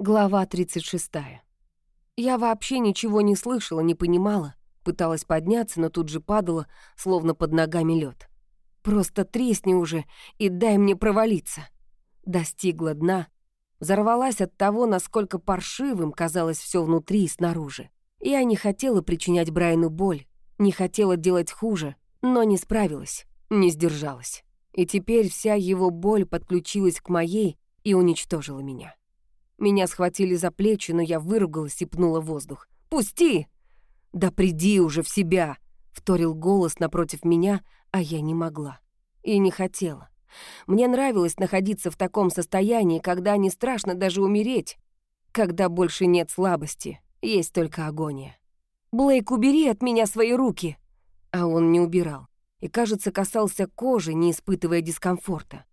Глава 36. Я вообще ничего не слышала, не понимала. Пыталась подняться, но тут же падала, словно под ногами лед. Просто тресни уже и дай мне провалиться. Достигла дна, взорвалась от того, насколько паршивым казалось все внутри и снаружи. Я не хотела причинять Брайану боль, не хотела делать хуже, но не справилась, не сдержалась. И теперь вся его боль подключилась к моей и уничтожила меня. Меня схватили за плечи, но я выругалась и пнула воздух. «Пусти!» «Да приди уже в себя!» — вторил голос напротив меня, а я не могла. И не хотела. Мне нравилось находиться в таком состоянии, когда не страшно даже умереть, когда больше нет слабости, есть только агония. «Блейк, убери от меня свои руки!» А он не убирал и, кажется, касался кожи, не испытывая дискомфорта.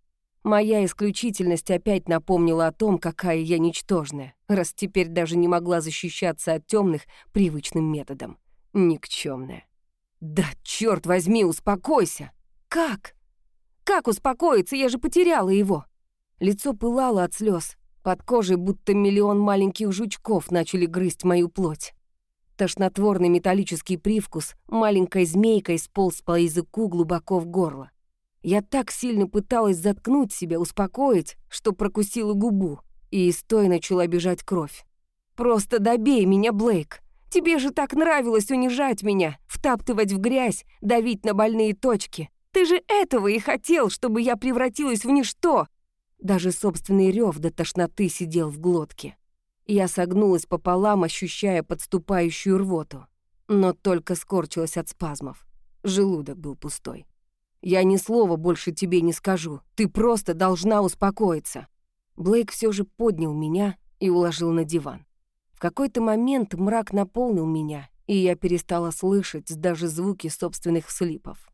Моя исключительность опять напомнила о том, какая я ничтожная, раз теперь даже не могла защищаться от темных привычным методом. Никчемная. Да черт возьми, успокойся! Как? Как успокоиться? Я же потеряла его. Лицо пылало от слез. Под кожей будто миллион маленьких жучков начали грызть мою плоть. Тошнотворный металлический привкус маленькой змейкой сполз по языку глубоко в горло. Я так сильно пыталась заткнуть себя, успокоить, что прокусила губу, и из той начала бежать кровь. «Просто добей меня, Блейк! Тебе же так нравилось унижать меня, втаптывать в грязь, давить на больные точки. Ты же этого и хотел, чтобы я превратилась в ничто!» Даже собственный рев до тошноты сидел в глотке. Я согнулась пополам, ощущая подступающую рвоту. Но только скорчилась от спазмов. Желудок был пустой. Я ни слова больше тебе не скажу. Ты просто должна успокоиться». Блейк все же поднял меня и уложил на диван. В какой-то момент мрак наполнил меня, и я перестала слышать даже звуки собственных слипов.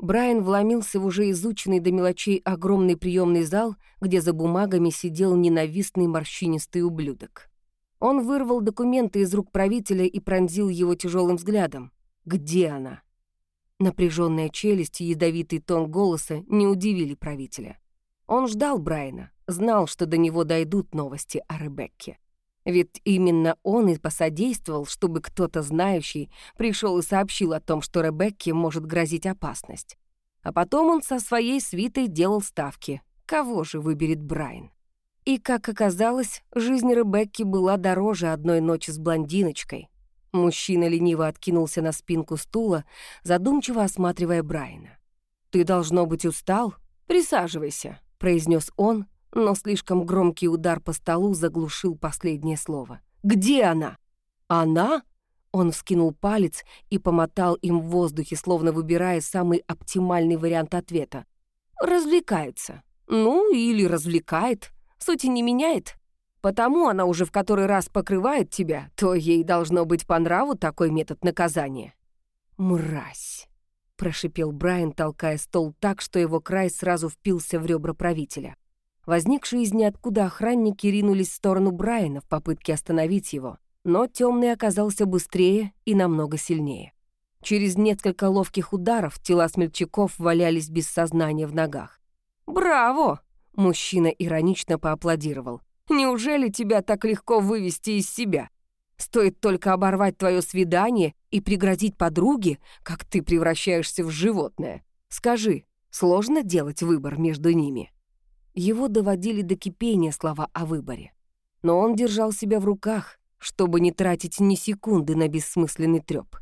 Брайан вломился в уже изученный до мелочей огромный приемный зал, где за бумагами сидел ненавистный морщинистый ублюдок. Он вырвал документы из рук правителя и пронзил его тяжелым взглядом. «Где она?» Напряженная челюсть и ядовитый тон голоса не удивили правителя. Он ждал Брайана, знал, что до него дойдут новости о Ребекке. Ведь именно он и посодействовал, чтобы кто-то знающий пришел и сообщил о том, что Ребекке может грозить опасность. А потом он со своей свитой делал ставки. Кого же выберет Брайан? И, как оказалось, жизнь Ребекки была дороже одной ночи с блондиночкой, Мужчина лениво откинулся на спинку стула, задумчиво осматривая Брайана. «Ты, должно быть, устал? Присаживайся», — произнес он, но слишком громкий удар по столу заглушил последнее слово. «Где она?» «Она?» Он вскинул палец и помотал им в воздухе, словно выбирая самый оптимальный вариант ответа. «Развлекается. Ну, или развлекает. Сути не меняет. Потому она уже в который раз покрывает тебя, то ей должно быть по нраву такой метод наказания». «Мразь!» — прошипел Брайан, толкая стол так, что его край сразу впился в ребра правителя. Возникшие из ниоткуда охранники ринулись в сторону Брайана в попытке остановить его, но темный оказался быстрее и намного сильнее. Через несколько ловких ударов тела смельчаков валялись без сознания в ногах. «Браво!» — мужчина иронично поаплодировал. Неужели тебя так легко вывести из себя? Стоит только оборвать твое свидание и пригрозить подруге, как ты превращаешься в животное. Скажи, сложно делать выбор между ними?» Его доводили до кипения слова о выборе. Но он держал себя в руках, чтобы не тратить ни секунды на бессмысленный трёп.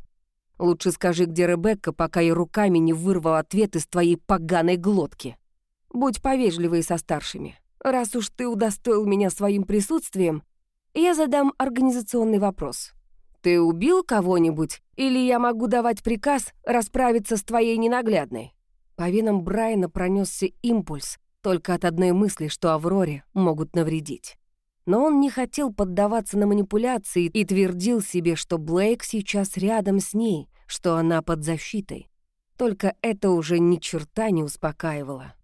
Лучше скажи, где Ребекка, пока я руками не вырвал ответ из твоей поганой глотки. Будь повежливый со старшими. Раз уж ты удостоил меня своим присутствием, я задам организационный вопрос. Ты убил кого-нибудь, или я могу давать приказ расправиться с твоей ненаглядной?» По венам Брайана пронесся импульс только от одной мысли, что Авроре могут навредить. Но он не хотел поддаваться на манипуляции и твердил себе, что Блейк сейчас рядом с ней, что она под защитой. Только это уже ни черта не успокаивало.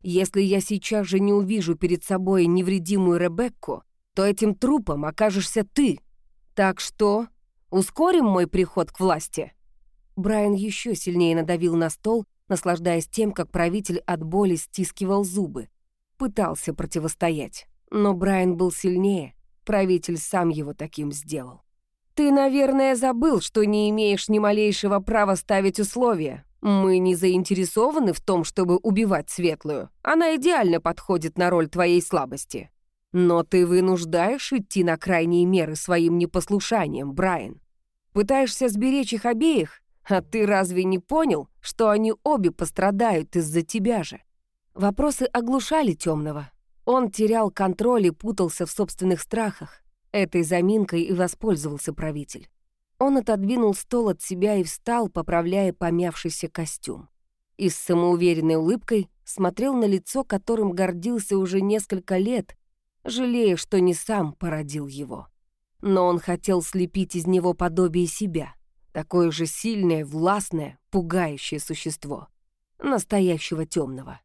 Если я сейчас же не увижу перед собой невредимую Ребекку, то этим трупом окажешься ты. Так что ускорим мой приход к власти». Брайан еще сильнее надавил на стол, наслаждаясь тем, как правитель от боли стискивал зубы. Пытался противостоять. Но Брайан был сильнее, правитель сам его таким сделал. «Ты, наверное, забыл, что не имеешь ни малейшего права ставить условия. Мы не заинтересованы в том, чтобы убивать Светлую. Она идеально подходит на роль твоей слабости. Но ты вынуждаешь идти на крайние меры своим непослушанием, Брайан. Пытаешься сберечь их обеих, а ты разве не понял, что они обе пострадают из-за тебя же? Вопросы оглушали темного. Он терял контроль и путался в собственных страхах. Этой заминкой и воспользовался правитель. Он отодвинул стол от себя и встал, поправляя помявшийся костюм. И с самоуверенной улыбкой смотрел на лицо, которым гордился уже несколько лет, жалея, что не сам породил его. Но он хотел слепить из него подобие себя, такое же сильное, властное, пугающее существо, настоящего темного.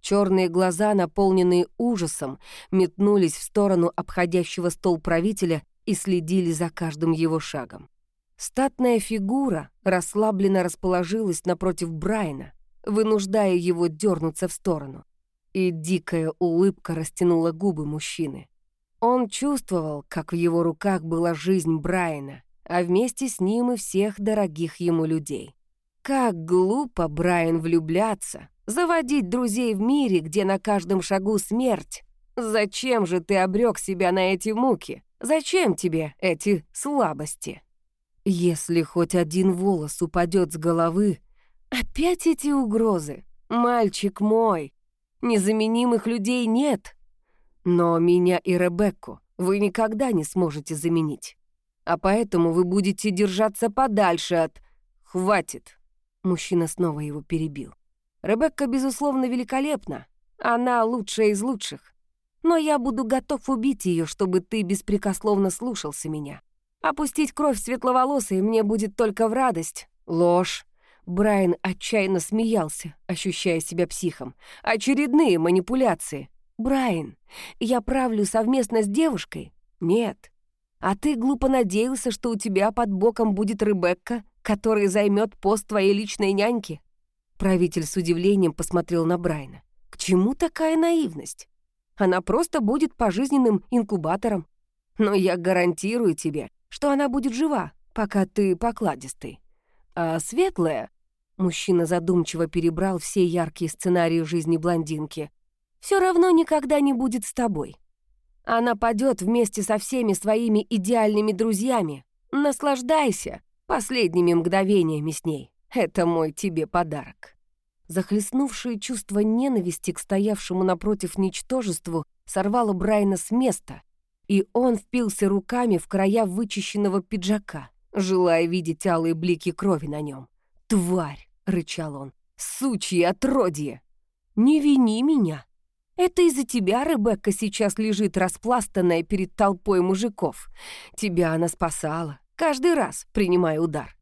Черные глаза, наполненные ужасом, метнулись в сторону обходящего стол правителя и следили за каждым его шагом. Статная фигура расслабленно расположилась напротив Брайана, вынуждая его дернуться в сторону. И дикая улыбка растянула губы мужчины. Он чувствовал, как в его руках была жизнь Брайана, а вместе с ним и всех дорогих ему людей. Как глупо, Брайан, влюбляться, заводить друзей в мире, где на каждом шагу смерть. Зачем же ты обрек себя на эти муки? Зачем тебе эти слабости? Если хоть один волос упадет с головы, опять эти угрозы. Мальчик мой, незаменимых людей нет, но меня и Ребекку вы никогда не сможете заменить. А поэтому вы будете держаться подальше от... Хватит!» Мужчина снова его перебил. «Ребекка, безусловно, великолепна. Она лучшая из лучших. Но я буду готов убить ее, чтобы ты беспрекословно слушался меня. Опустить кровь светловолосой мне будет только в радость. Ложь. Брайан отчаянно смеялся, ощущая себя психом. Очередные манипуляции. «Брайан, я правлю совместно с девушкой?» «Нет. А ты глупо надеялся, что у тебя под боком будет Ребекка, которая займет пост твоей личной няньки?» Правитель с удивлением посмотрел на Брайана. «К чему такая наивность? Она просто будет пожизненным инкубатором. Но я гарантирую тебе, что она будет жива, пока ты покладистый. А светлая...» Мужчина задумчиво перебрал все яркие сценарии жизни блондинки все равно никогда не будет с тобой. Она падет вместе со всеми своими идеальными друзьями. Наслаждайся последними мгновениями с ней. Это мой тебе подарок». Захлестнувшее чувство ненависти к стоявшему напротив ничтожеству сорвало Брайна с места, и он впился руками в края вычищенного пиджака, желая видеть алые блики крови на нем. «Тварь!» — рычал он. «Сучье отродье! Не вини меня!» Это из-за тебя Ребекка сейчас лежит распластанная перед толпой мужиков. Тебя она спасала, каждый раз принимая удар.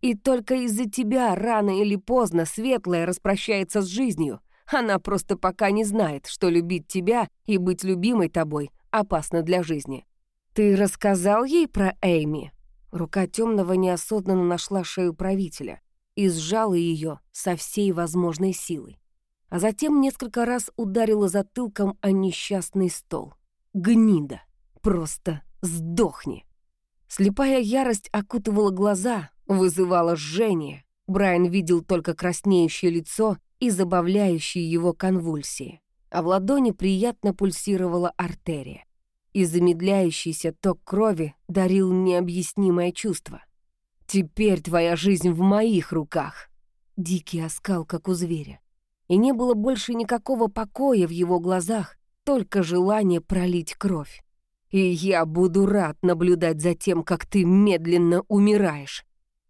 И только из-за тебя рано или поздно Светлая распрощается с жизнью. Она просто пока не знает, что любить тебя и быть любимой тобой опасно для жизни. Ты рассказал ей про Эйми? Рука темного неосознанно нашла шею правителя и сжала ее со всей возможной силой а затем несколько раз ударила затылком о несчастный стол. Гнида! Просто сдохни! Слепая ярость окутывала глаза, вызывала жжение. Брайан видел только краснеющее лицо и забавляющие его конвульсии, а в ладони приятно пульсировала артерия. И замедляющийся ток крови дарил необъяснимое чувство. «Теперь твоя жизнь в моих руках!» Дикий оскал, как у зверя и не было больше никакого покоя в его глазах, только желание пролить кровь. И я буду рад наблюдать за тем, как ты медленно умираешь.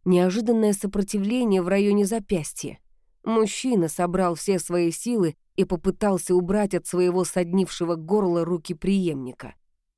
Неожиданное сопротивление в районе запястья. Мужчина собрал все свои силы и попытался убрать от своего соднившего горла руки преемника.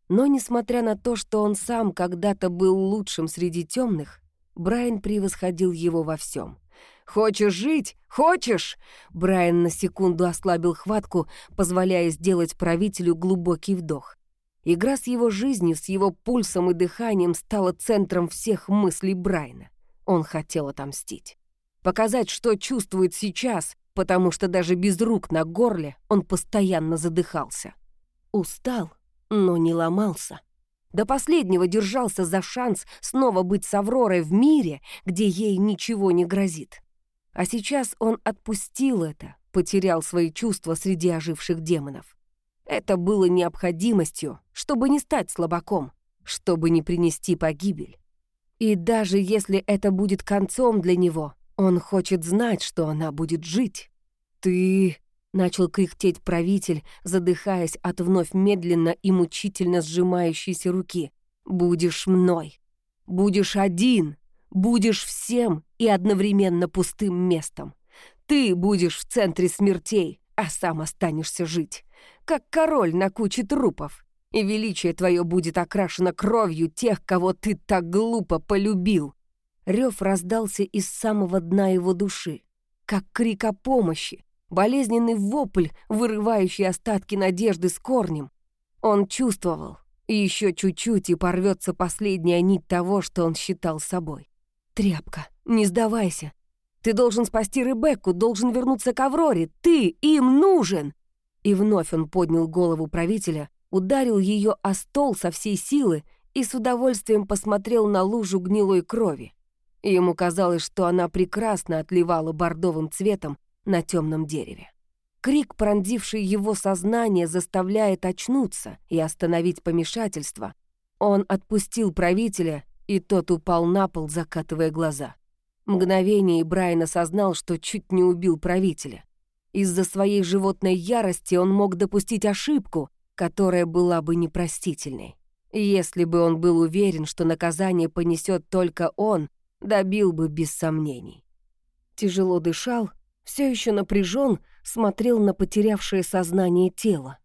Но, несмотря на то, что он сам когда-то был лучшим среди темных, Брайан превосходил его во всем. «Хочешь жить? Хочешь?» Брайан на секунду ослабил хватку, позволяя сделать правителю глубокий вдох. Игра с его жизнью, с его пульсом и дыханием стала центром всех мыслей Брайана. Он хотел отомстить. Показать, что чувствует сейчас, потому что даже без рук на горле он постоянно задыхался. Устал но не ломался. До последнего держался за шанс снова быть с Авророй в мире, где ей ничего не грозит. А сейчас он отпустил это, потерял свои чувства среди оживших демонов. Это было необходимостью, чтобы не стать слабаком, чтобы не принести погибель. И даже если это будет концом для него, он хочет знать, что она будет жить. «Ты...» — начал кряхтеть правитель, задыхаясь от вновь медленно и мучительно сжимающейся руки. «Будешь мной. Будешь один. Будешь всем и одновременно пустым местом. Ты будешь в центре смертей, а сам останешься жить, как король на куче трупов. И величие твое будет окрашено кровью тех, кого ты так глупо полюбил». Рев раздался из самого дна его души, как крик о помощи, болезненный вопль, вырывающий остатки надежды с корнем. Он чувствовал, еще чуть-чуть и порвется последняя нить того, что он считал собой. «Тряпка, не сдавайся. Ты должен спасти Ребекку, должен вернуться к Авроре. Ты им нужен!» И вновь он поднял голову правителя, ударил ее о стол со всей силы и с удовольствием посмотрел на лужу гнилой крови. Ему казалось, что она прекрасно отливала бордовым цветом на темном дереве. Крик, пронзивший его сознание, заставляет очнуться и остановить помешательство. Он отпустил правителя, и тот упал на пол, закатывая глаза. Мгновение, и Брайан осознал, что чуть не убил правителя. Из-за своей животной ярости он мог допустить ошибку, которая была бы непростительной. Если бы он был уверен, что наказание понесет только он, добил бы без сомнений. Тяжело дышал, все еще напряжен, смотрел на потерявшее сознание тело.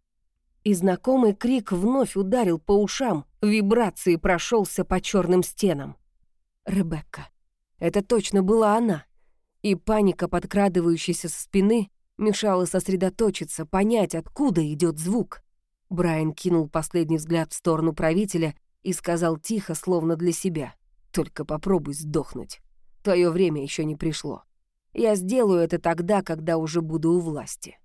И знакомый крик вновь ударил по ушам, вибрации прошелся по черным стенам. Ребекка. Это точно была она. И паника, подкрадывающаяся со спины, мешала сосредоточиться, понять, откуда идет звук. Брайан кинул последний взгляд в сторону правителя и сказал тихо, словно для себя. «Только попробуй сдохнуть. Твое время еще не пришло. Я сделаю это тогда, когда уже буду у власти».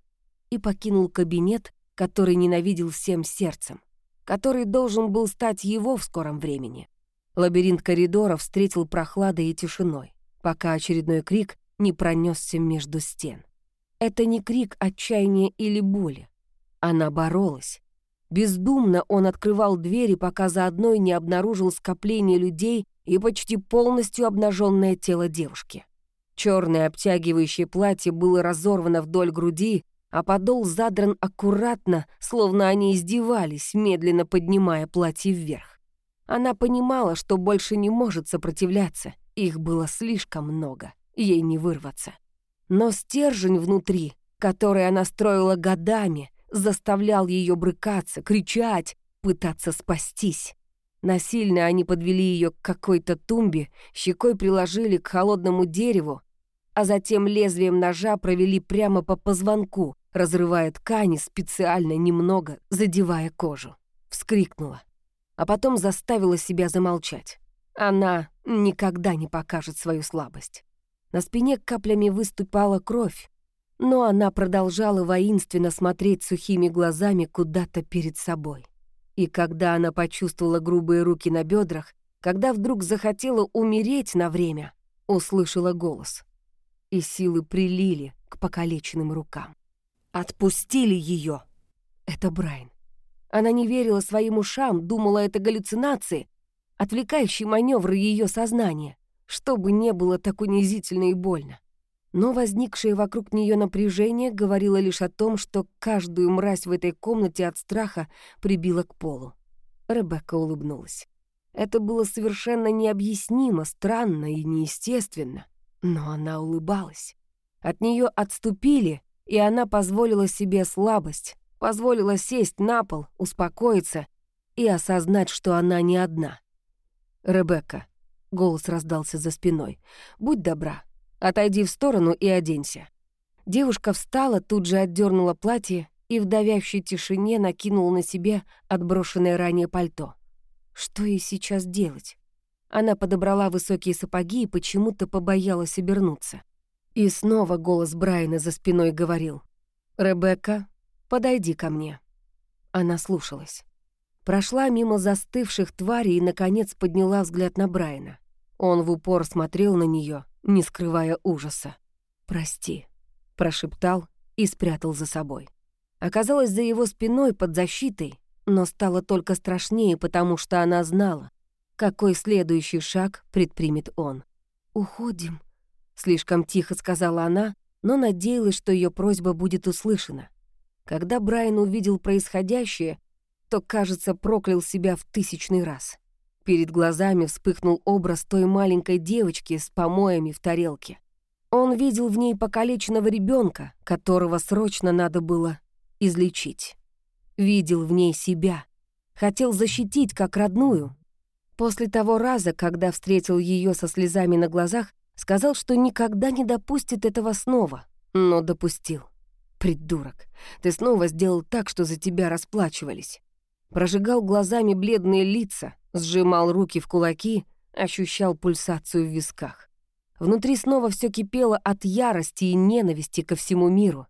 И покинул кабинет, который ненавидел всем сердцем, который должен был стать его в скором времени. Лабиринт коридоров встретил прохладой и тишиной, пока очередной крик не пронесся между стен. Это не крик отчаяния или боли. Она боролась. Бездумно он открывал двери, пока за одной не обнаружил скопление людей и почти полностью обнаженное тело девушки. Черное обтягивающее платье было разорвано вдоль груди, а подол задран аккуратно, словно они издевались, медленно поднимая платье вверх. Она понимала, что больше не может сопротивляться, их было слишком много, ей не вырваться. Но стержень внутри, который она строила годами, заставлял ее брыкаться, кричать, пытаться спастись. Насильно они подвели ее к какой-то тумбе, щекой приложили к холодному дереву, а затем лезвием ножа провели прямо по позвонку, разрывая ткани, специально немного задевая кожу. Вскрикнула, а потом заставила себя замолчать. Она никогда не покажет свою слабость. На спине каплями выступала кровь, но она продолжала воинственно смотреть сухими глазами куда-то перед собой. И когда она почувствовала грубые руки на бедрах, когда вдруг захотела умереть на время, услышала голос. И силы прилили к покалеченным рукам. Отпустили ее. Это Брайан. Она не верила своим ушам, думала, это галлюцинации, отвлекающий маневр ее сознания, чтобы не было так унизительно и больно. Но возникшее вокруг нее напряжение говорило лишь о том, что каждую мразь в этой комнате от страха прибило к полу. Ребекка улыбнулась. Это было совершенно необъяснимо, странно и неестественно, но она улыбалась. От нее отступили, и она позволила себе слабость, позволила сесть на пол, успокоиться и осознать, что она не одна. «Ребекка», — голос раздался за спиной, — «будь добра, Отойди в сторону и оденься». Девушка встала, тут же отдернула платье и в давящей тишине накинула на себя отброшенное ранее пальто. Что ей сейчас делать? Она подобрала высокие сапоги и почему-то побоялась обернуться. И снова голос Брайана за спиной говорил. «Ребекка, подойди ко мне». Она слушалась. Прошла мимо застывших тварей и, наконец, подняла взгляд на Брайана. Он в упор смотрел на нее, не скрывая ужаса. «Прости», — прошептал и спрятал за собой. Оказалось за его спиной под защитой, но стало только страшнее, потому что она знала, какой следующий шаг предпримет он. «Уходим», — слишком тихо сказала она, но надеялась, что ее просьба будет услышана. Когда Брайан увидел происходящее, то, кажется, проклял себя в тысячный раз. Перед глазами вспыхнул образ той маленькой девочки с помоями в тарелке. Он видел в ней покалеченного ребенка, которого срочно надо было излечить. Видел в ней себя. Хотел защитить как родную. После того раза, когда встретил ее со слезами на глазах, сказал, что никогда не допустит этого снова, но допустил. Придурок, ты снова сделал так, что за тебя расплачивались. Прожигал глазами бледные лица, сжимал руки в кулаки, ощущал пульсацию в висках. Внутри снова все кипело от ярости и ненависти ко всему миру.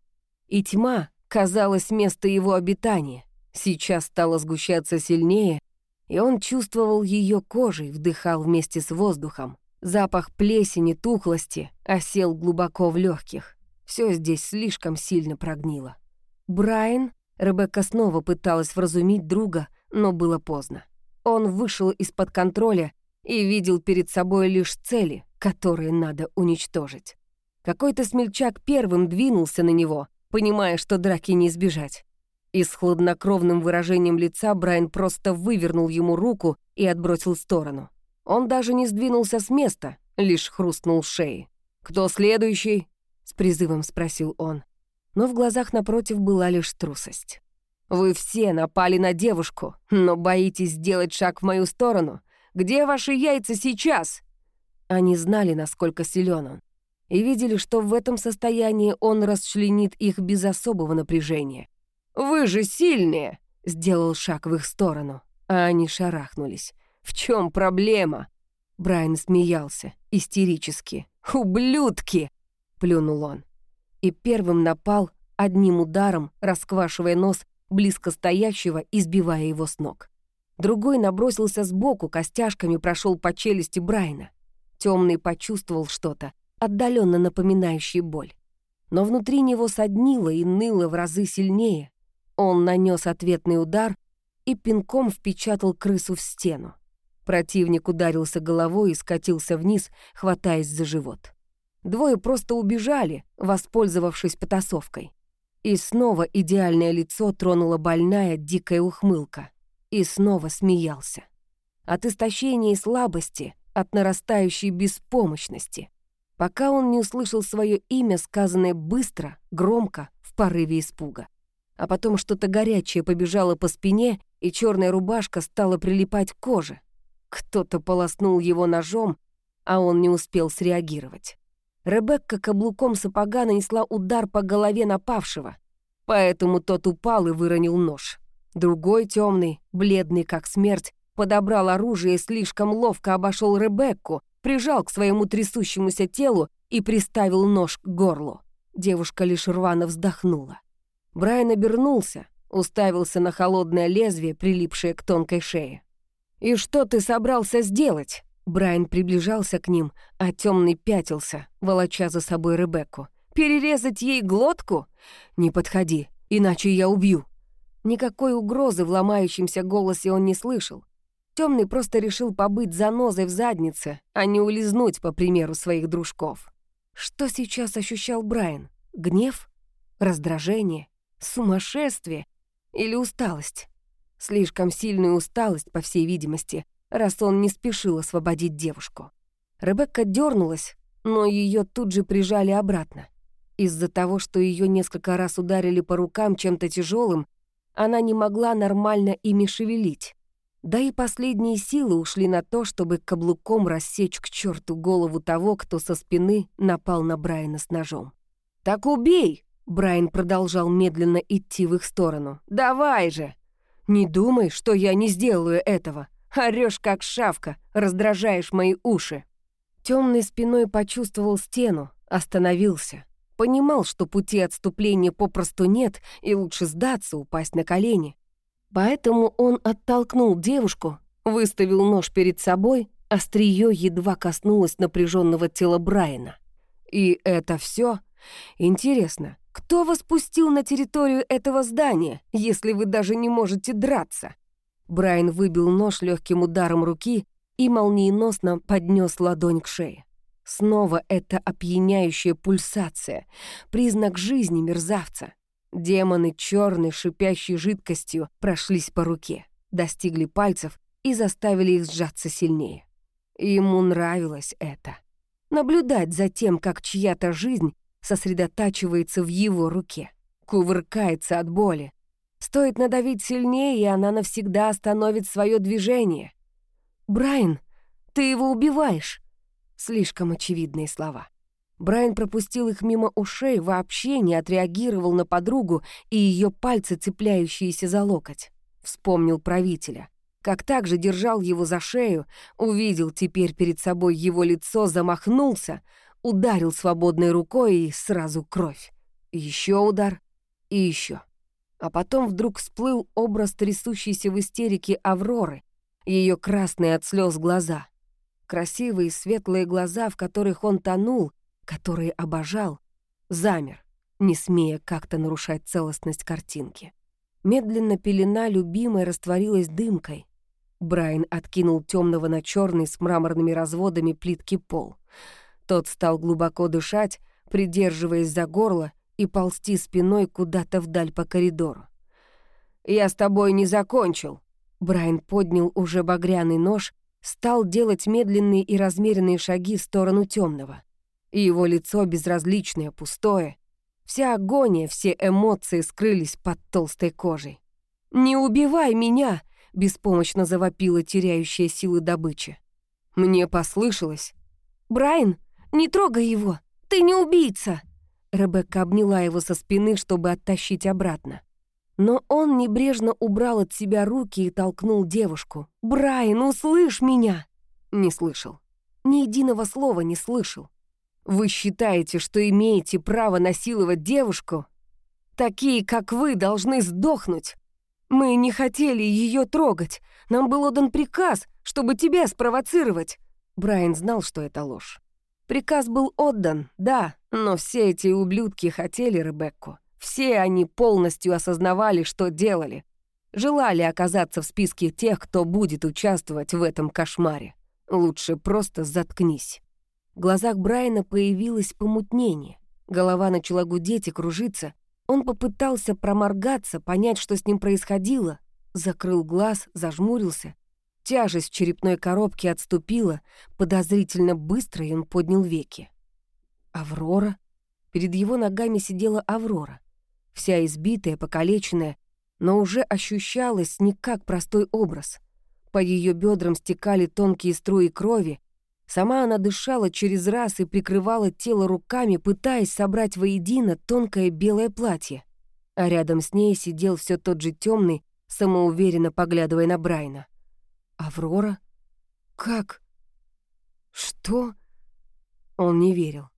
И тьма, казалась место его обитания, сейчас стала сгущаться сильнее, и он чувствовал ее кожей, вдыхал вместе с воздухом. Запах плесени, тухлости осел глубоко в легких. Все здесь слишком сильно прогнило. Брайан, Ребекка снова пыталась вразумить друга, но было поздно. Он вышел из-под контроля и видел перед собой лишь цели, которые надо уничтожить. Какой-то смельчак первым двинулся на него, понимая, что драки не избежать. И с хладнокровным выражением лица Брайан просто вывернул ему руку и отбросил в сторону. Он даже не сдвинулся с места, лишь хрустнул шеей. «Кто следующий?» — с призывом спросил он. Но в глазах напротив была лишь трусость. «Вы все напали на девушку, но боитесь сделать шаг в мою сторону. Где ваши яйца сейчас?» Они знали, насколько силен он, и видели, что в этом состоянии он расчленит их без особого напряжения. «Вы же сильные!» — сделал шаг в их сторону, а они шарахнулись. «В чем проблема?» Брайан смеялся, истерически. «Ублюдки!» — плюнул он. И первым напал, одним ударом, расквашивая нос близко стоящего и сбивая его с ног. Другой набросился сбоку, костяшками прошел по челюсти Брайана. Темный почувствовал что-то, отдаленно напоминающее боль. Но внутри него соднило и ныло в разы сильнее. Он нанес ответный удар и пинком впечатал крысу в стену. Противник ударился головой и скатился вниз, хватаясь за живот. Двое просто убежали, воспользовавшись потасовкой. И снова идеальное лицо тронула больная дикая ухмылка. И снова смеялся. От истощения и слабости, от нарастающей беспомощности. Пока он не услышал свое имя, сказанное быстро, громко, в порыве испуга. А потом что-то горячее побежало по спине, и черная рубашка стала прилипать к коже. Кто-то полоснул его ножом, а он не успел среагировать. Ребекка каблуком сапога нанесла удар по голове напавшего, поэтому тот упал и выронил нож. Другой темный, бледный как смерть, подобрал оружие и слишком ловко обошел Ребекку, прижал к своему трясущемуся телу и приставил нож к горлу. Девушка лишь рвано вздохнула. Брайан обернулся, уставился на холодное лезвие, прилипшее к тонкой шее. «И что ты собрался сделать?» Брайан приближался к ним, а темный пятился, волоча за собой Ребекку. «Перерезать ей глотку? Не подходи, иначе я убью!» Никакой угрозы в ломающемся голосе он не слышал. Темный просто решил побыть занозой в заднице, а не улизнуть, по примеру своих дружков. Что сейчас ощущал Брайан? Гнев? Раздражение? Сумасшествие? Или усталость? Слишком сильную усталость, по всей видимости, раз он не спешил освободить девушку. Ребекка дернулась, но ее тут же прижали обратно. Из-за того, что ее несколько раз ударили по рукам чем-то тяжелым, она не могла нормально ими шевелить. Да и последние силы ушли на то, чтобы каблуком рассечь к черту голову того, кто со спины напал на Брайана с ножом. «Так убей!» — Брайан продолжал медленно идти в их сторону. «Давай же!» «Не думай, что я не сделаю этого. Орёшь, как шавка, раздражаешь мои уши». Темной спиной почувствовал стену, остановился. Понимал, что пути отступления попросту нет, и лучше сдаться, упасть на колени. Поэтому он оттолкнул девушку, выставил нож перед собой, острие едва коснулось напряженного тела Брайана. И это все. Интересно, кто вас пустил на территорию этого здания, если вы даже не можете драться? Брайан выбил нож легким ударом руки и молниеносно поднес ладонь к шее. Снова эта опьяняющая пульсация, признак жизни мерзавца. Демоны черной шипящей жидкостью прошлись по руке, достигли пальцев и заставили их сжаться сильнее. Ему нравилось это. Наблюдать за тем, как чья-то жизнь сосредотачивается в его руке, кувыркается от боли. Стоит надавить сильнее, и она навсегда остановит свое движение. «Брайан, ты его убиваешь!» Слишком очевидные слова. Брайан пропустил их мимо ушей, вообще не отреагировал на подругу и ее пальцы, цепляющиеся за локоть. Вспомнил правителя. Как также держал его за шею, увидел теперь перед собой его лицо, замахнулся, ударил свободной рукой и сразу кровь. Еще удар и еще. А потом вдруг всплыл образ трясущейся в истерике Авроры, ее красные от слез глаза — красивые светлые глаза, в которых он тонул, которые обожал, замер, не смея как-то нарушать целостность картинки. Медленно пелена любимой растворилась дымкой. Брайан откинул темного на черный с мраморными разводами плитки пол. Тот стал глубоко дышать, придерживаясь за горло и ползти спиной куда-то вдаль по коридору. «Я с тобой не закончил!» Брайан поднял уже багряный нож стал делать медленные и размеренные шаги в сторону темного. И его лицо безразличное, пустое. Вся агония, все эмоции скрылись под толстой кожей. «Не убивай меня!» — беспомощно завопила теряющая силы добыча. Мне послышалось. «Брайан, не трогай его! Ты не убийца!» Ребекка обняла его со спины, чтобы оттащить обратно. Но он небрежно убрал от себя руки и толкнул девушку. «Брайан, услышь меня!» Не слышал. Ни единого слова не слышал. «Вы считаете, что имеете право насиловать девушку? Такие, как вы, должны сдохнуть. Мы не хотели ее трогать. Нам был отдан приказ, чтобы тебя спровоцировать». Брайан знал, что это ложь. Приказ был отдан, да, но все эти ублюдки хотели Ребекку. Все они полностью осознавали, что делали. Желали оказаться в списке тех, кто будет участвовать в этом кошмаре. Лучше просто заткнись. В глазах Брайана появилось помутнение. Голова начала гудеть и кружиться. Он попытался проморгаться, понять, что с ним происходило. Закрыл глаз, зажмурился. Тяжесть в черепной коробке отступила, подозрительно быстро, и он поднял веки. Аврора? Перед его ногами сидела Аврора вся избитая, покалеченная, но уже ощущалась не как простой образ. По ее бедрам стекали тонкие струи крови, Сама она дышала через раз и прикрывала тело руками, пытаясь собрать воедино тонкое белое платье. А рядом с ней сидел все тот же темный, самоуверенно поглядывая на Брайна. «Аврора? Как? Что?» Он не верил.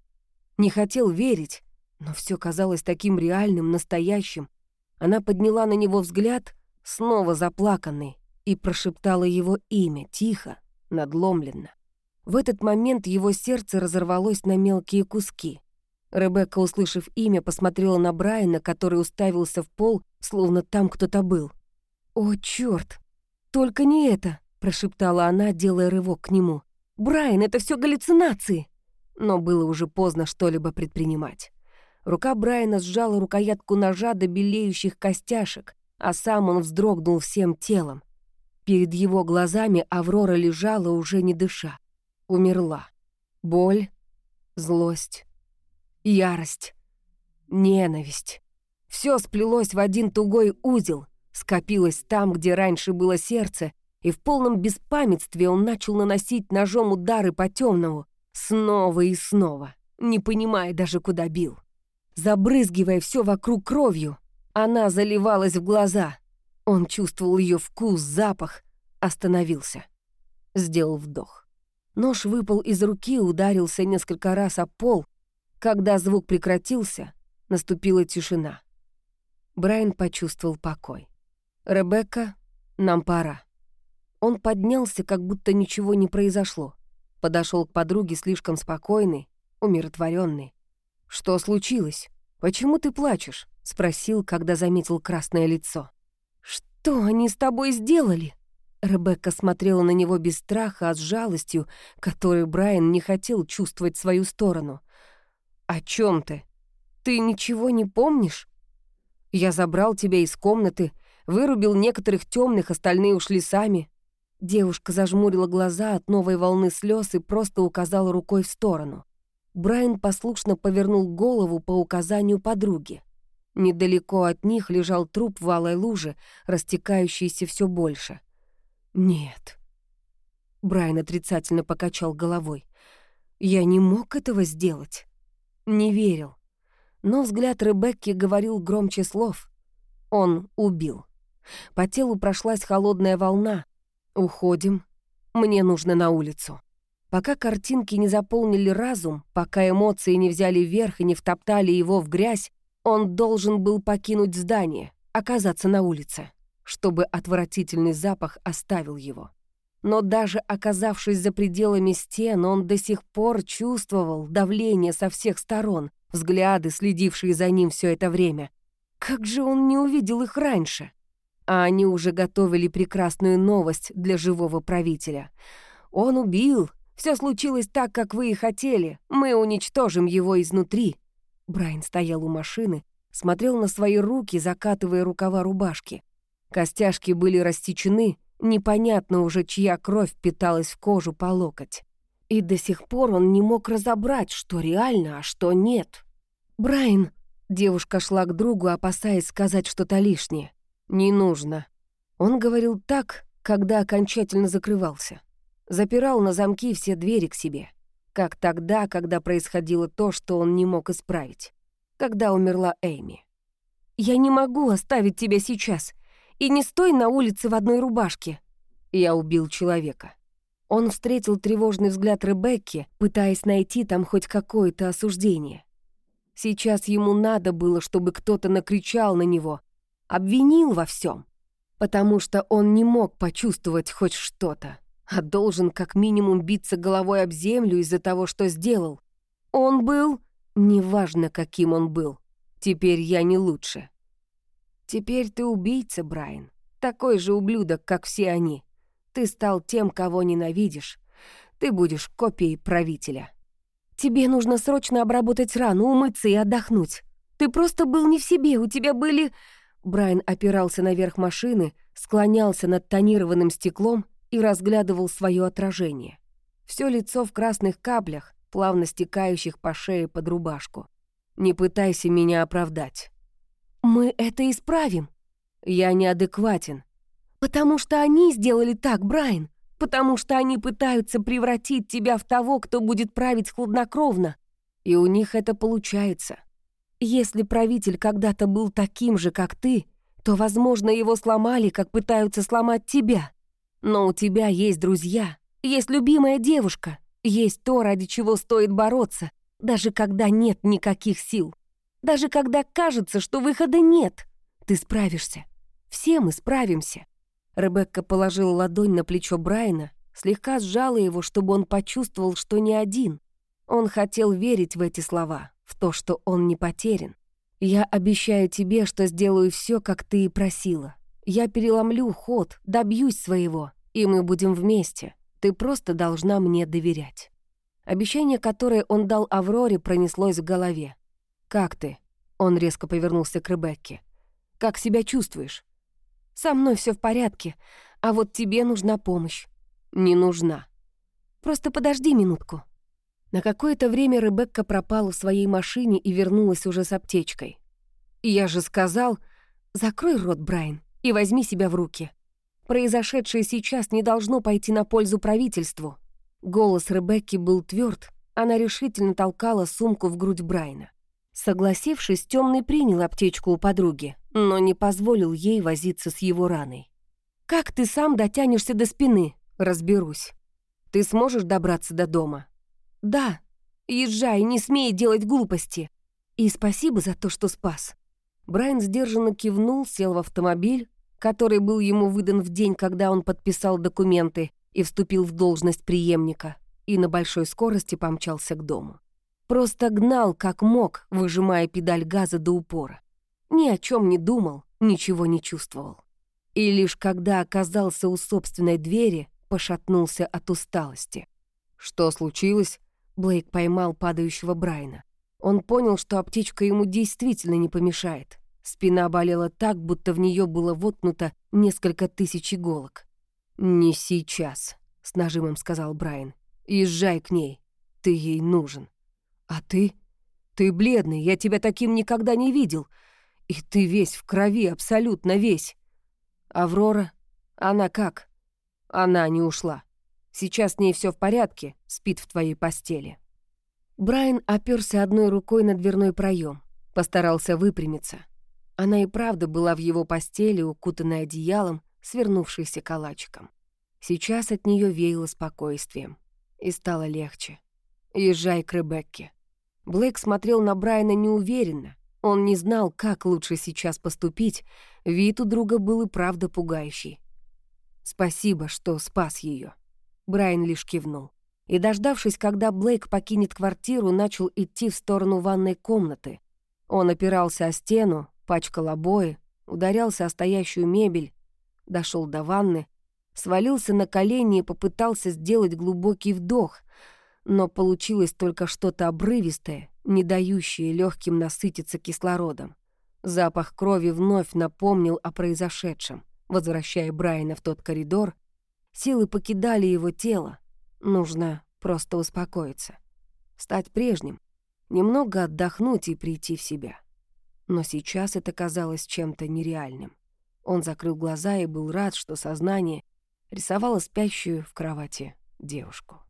Не хотел верить, но все казалось таким реальным, настоящим. Она подняла на него взгляд, снова заплаканный, и прошептала его имя, тихо, надломленно. В этот момент его сердце разорвалось на мелкие куски. Ребекка, услышав имя, посмотрела на Брайана, который уставился в пол, словно там кто-то был. «О, чёрт! Только не это!» — прошептала она, делая рывок к нему. «Брайан, это все галлюцинации!» Но было уже поздно что-либо предпринимать. Рука Брайана сжала рукоятку ножа до белеющих костяшек, а сам он вздрогнул всем телом. Перед его глазами Аврора лежала, уже не дыша. Умерла. Боль, злость, ярость, ненависть. Все сплелось в один тугой узел, скопилось там, где раньше было сердце, и в полном беспамятстве он начал наносить ножом удары по темному, снова и снова, не понимая даже, куда бил забрызгивая все вокруг кровью. Она заливалась в глаза. Он чувствовал ее вкус, запах. Остановился. Сделал вдох. Нож выпал из руки, ударился несколько раз о пол. Когда звук прекратился, наступила тишина. Брайан почувствовал покой. «Ребекка, нам пора». Он поднялся, как будто ничего не произошло. Подошел к подруге слишком спокойный, умиротворенный. «Что случилось? Почему ты плачешь?» — спросил, когда заметил красное лицо. «Что они с тобой сделали?» Ребекка смотрела на него без страха, а с жалостью, которой Брайан не хотел чувствовать свою сторону. «О чем ты? Ты ничего не помнишь? Я забрал тебя из комнаты, вырубил некоторых темных, остальные ушли сами». Девушка зажмурила глаза от новой волны слез и просто указала рукой в сторону. Брайан послушно повернул голову по указанию подруги. Недалеко от них лежал труп в алой луже, растекающийся все больше. «Нет». Брайан отрицательно покачал головой. «Я не мог этого сделать. Не верил». Но взгляд Ребекки говорил громче слов. Он убил. По телу прошлась холодная волна. «Уходим. Мне нужно на улицу». Пока картинки не заполнили разум, пока эмоции не взяли верх и не втоптали его в грязь, он должен был покинуть здание, оказаться на улице, чтобы отвратительный запах оставил его. Но даже оказавшись за пределами стен, он до сих пор чувствовал давление со всех сторон, взгляды, следившие за ним все это время. Как же он не увидел их раньше? А они уже готовили прекрасную новость для живого правителя. Он убил, все случилось так, как вы и хотели. Мы уничтожим его изнутри». Брайан стоял у машины, смотрел на свои руки, закатывая рукава рубашки. Костяшки были растечены, непонятно уже, чья кровь питалась в кожу по локоть. И до сих пор он не мог разобрать, что реально, а что нет. «Брайан!» — девушка шла к другу, опасаясь сказать что-то лишнее. «Не нужно». Он говорил так, когда окончательно закрывался запирал на замки все двери к себе, как тогда, когда происходило то, что он не мог исправить, когда умерла Эйми. «Я не могу оставить тебя сейчас, и не стой на улице в одной рубашке». Я убил человека. Он встретил тревожный взгляд Ребекки, пытаясь найти там хоть какое-то осуждение. Сейчас ему надо было, чтобы кто-то накричал на него, обвинил во всем, потому что он не мог почувствовать хоть что-то а должен как минимум биться головой об землю из-за того, что сделал. Он был... Неважно, каким он был. Теперь я не лучше. Теперь ты убийца, Брайан. Такой же ублюдок, как все они. Ты стал тем, кого ненавидишь. Ты будешь копией правителя. Тебе нужно срочно обработать рану, умыться и отдохнуть. Ты просто был не в себе, у тебя были... Брайан опирался наверх машины, склонялся над тонированным стеклом и разглядывал свое отражение. Все лицо в красных каплях, плавно стекающих по шее под рубашку. «Не пытайся меня оправдать». «Мы это исправим». «Я неадекватен». «Потому что они сделали так, Брайан. Потому что они пытаются превратить тебя в того, кто будет править хладнокровно. И у них это получается. Если правитель когда-то был таким же, как ты, то, возможно, его сломали, как пытаются сломать тебя. Но у тебя есть друзья, есть любимая девушка, есть то, ради чего стоит бороться, даже когда нет никаких сил. Даже когда кажется, что выхода нет. Ты справишься. Все мы справимся. Ребекка положила ладонь на плечо Брайана, слегка сжала его, чтобы он почувствовал, что не один. Он хотел верить в эти слова, в то, что он не потерян. «Я обещаю тебе, что сделаю все, как ты и просила. Я переломлю ход, добьюсь своего и мы будем вместе. Ты просто должна мне доверять». Обещание, которое он дал Авроре, пронеслось в голове. «Как ты?» Он резко повернулся к Ребекке. «Как себя чувствуешь?» «Со мной все в порядке, а вот тебе нужна помощь». «Не нужна». «Просто подожди минутку». На какое-то время Ребекка пропала в своей машине и вернулась уже с аптечкой. «Я же сказал...» «Закрой рот, Брайан, и возьми себя в руки. Произошедшее сейчас не должно пойти на пользу правительству. Голос Ребекки был тверд, она решительно толкала сумку в грудь Брайна. Согласившись, темный принял аптечку у подруги, но не позволил ей возиться с его раной. «Как ты сам дотянешься до спины?» «Разберусь. Ты сможешь добраться до дома?» «Да. Езжай, не смей делать глупости. И спасибо за то, что спас». Брайан сдержанно кивнул, сел в автомобиль, который был ему выдан в день, когда он подписал документы и вступил в должность преемника, и на большой скорости помчался к дому. Просто гнал, как мог, выжимая педаль газа до упора. Ни о чем не думал, ничего не чувствовал. И лишь когда оказался у собственной двери, пошатнулся от усталости. «Что случилось?» Блейк поймал падающего Брайна. Он понял, что аптечка ему действительно не помешает. Спина болела так, будто в нее было воткнуто несколько тысяч иголок. «Не сейчас», — с нажимом сказал Брайан. «Езжай к ней. Ты ей нужен». «А ты? Ты бледный, я тебя таким никогда не видел. И ты весь в крови, абсолютно весь. Аврора? Она как?» «Она не ушла. Сейчас с ней все в порядке, спит в твоей постели». Брайан оперся одной рукой на дверной проем, постарался выпрямиться. Она и правда была в его постели, укутанная одеялом, свернувшейся калачиком. Сейчас от нее веяло спокойствием. И стало легче. «Езжай к Ребекке». Блейк смотрел на Брайана неуверенно. Он не знал, как лучше сейчас поступить. Вид у друга был и правда пугающий. «Спасибо, что спас ее. Брайан лишь кивнул и, дождавшись, когда Блейк покинет квартиру, начал идти в сторону ванной комнаты. Он опирался о стену, пачкал обои, ударялся о стоящую мебель, дошел до ванны, свалился на колени и попытался сделать глубокий вдох, но получилось только что-то обрывистое, не дающее легким насытиться кислородом. Запах крови вновь напомнил о произошедшем, возвращая Брайана в тот коридор. Силы покидали его тело, Нужно просто успокоиться, стать прежним, немного отдохнуть и прийти в себя. Но сейчас это казалось чем-то нереальным. Он закрыл глаза и был рад, что сознание рисовало спящую в кровати девушку.